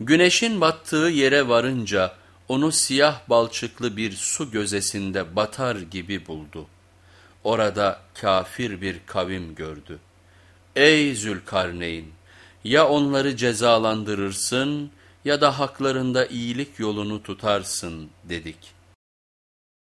Güneşin battığı yere varınca onu siyah balçıklı bir su gözesinde batar gibi buldu. Orada kafir bir kavim gördü. Ey Zülkarneyn! Ya onları cezalandırırsın ya da haklarında iyilik yolunu tutarsın dedik.''